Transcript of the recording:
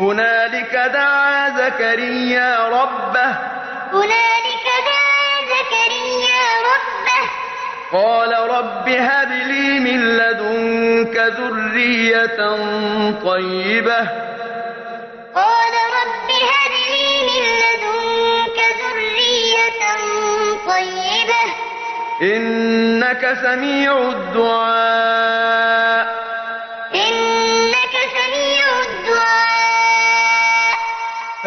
هنالك دعا زكريا ربه. هنالك دعا زكريا ربه. قال رب هب لي من لدنك ذرية طيبة. قال رب هب لي من لدنك ذرية طيبة. إنك سميع الدعاء.